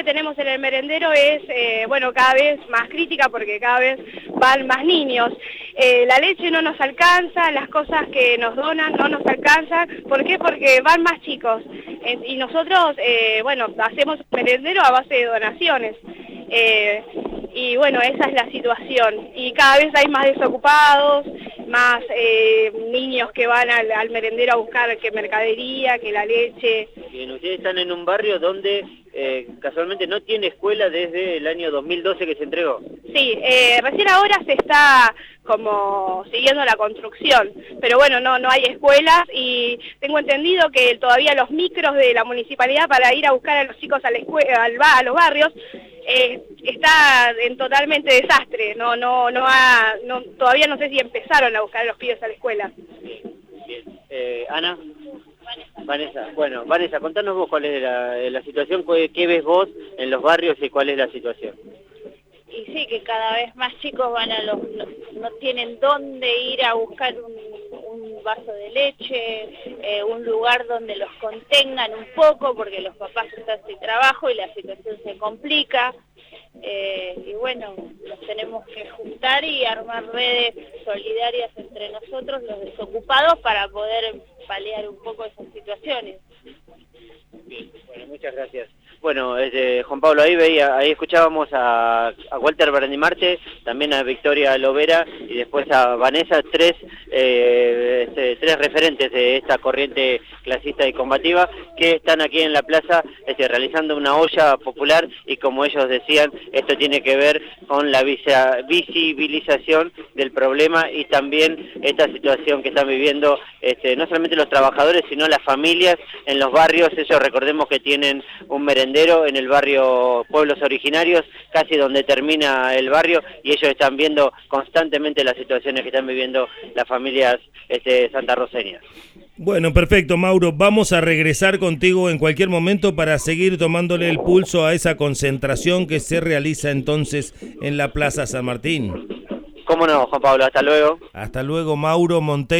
que tenemos en el merendero es, eh, bueno, cada vez más crítica porque cada vez van más niños. Eh, la leche no nos alcanza, las cosas que nos donan no nos alcanzan. ¿Por qué? Porque van más chicos. y nosotros, bueno, hacemos merendero a base de donaciones. y bueno, esa es la situación. Y cada vez hay más desocupados, más eh, niños que van al, merendero a buscar que mercadería, que la leche. Bien, ustedes están en un barrio donde eh, casualmente no tiene escuela desde el año 2012 que se entregó. Sí, eh, recién ahora se está como siguiendo la construcción, pero bueno, no, no hay escuelas y tengo entendido que todavía los micros de la municipalidad para ir a buscar a los chicos a, la escuela, al, a los barrios eh, está en totalmente desastre, no, no, no, ha, no, todavía no sé si empezaron a buscar a los pibes a la escuela. Bien, eh, Ana. Vanessa. bueno, Vanessa, contanos vos cuál es la, situación, qué ves vos en los barrios y cuál es la situación. Y sí, que cada vez más chicos van a los, no tienen dónde ir a buscar un vaso de leche, eh, un lugar donde los contengan un poco porque los papás están sin trabajo y la situación se complica. Eh, y bueno, nos tenemos que juntar y armar redes solidarias entre nosotros, los desocupados, para poder paliar un poco esas situaciones. Bien, bueno, muchas gracias. Bueno, este, Juan Pablo, ahí veía, ahí escuchábamos a, a Walter Brandimarte, también a Victoria Lovera y después a Vanessa, tres, eh, este, tres referentes de esta corriente clasista y combativa que están aquí en la plaza este, realizando una olla popular y como ellos decían, esto tiene que ver con la visibilización del problema y también esta situación que están viviendo este, no solamente los trabajadores, sino las familias en los barrios, ellos recordemos que tienen un merendero en el barrio Pueblos Originarios, casi donde termina el barrio, y ellos están viendo constantemente las situaciones que están viviendo las familias este, santarroseñas. Bueno, perfecto, Mauro. Vamos a regresar contigo en cualquier momento para seguir tomándole el pulso a esa concentración que se realiza entonces en la Plaza San Martín. Cómo no, Juan Pablo, hasta luego. Hasta luego, Mauro Monteiro.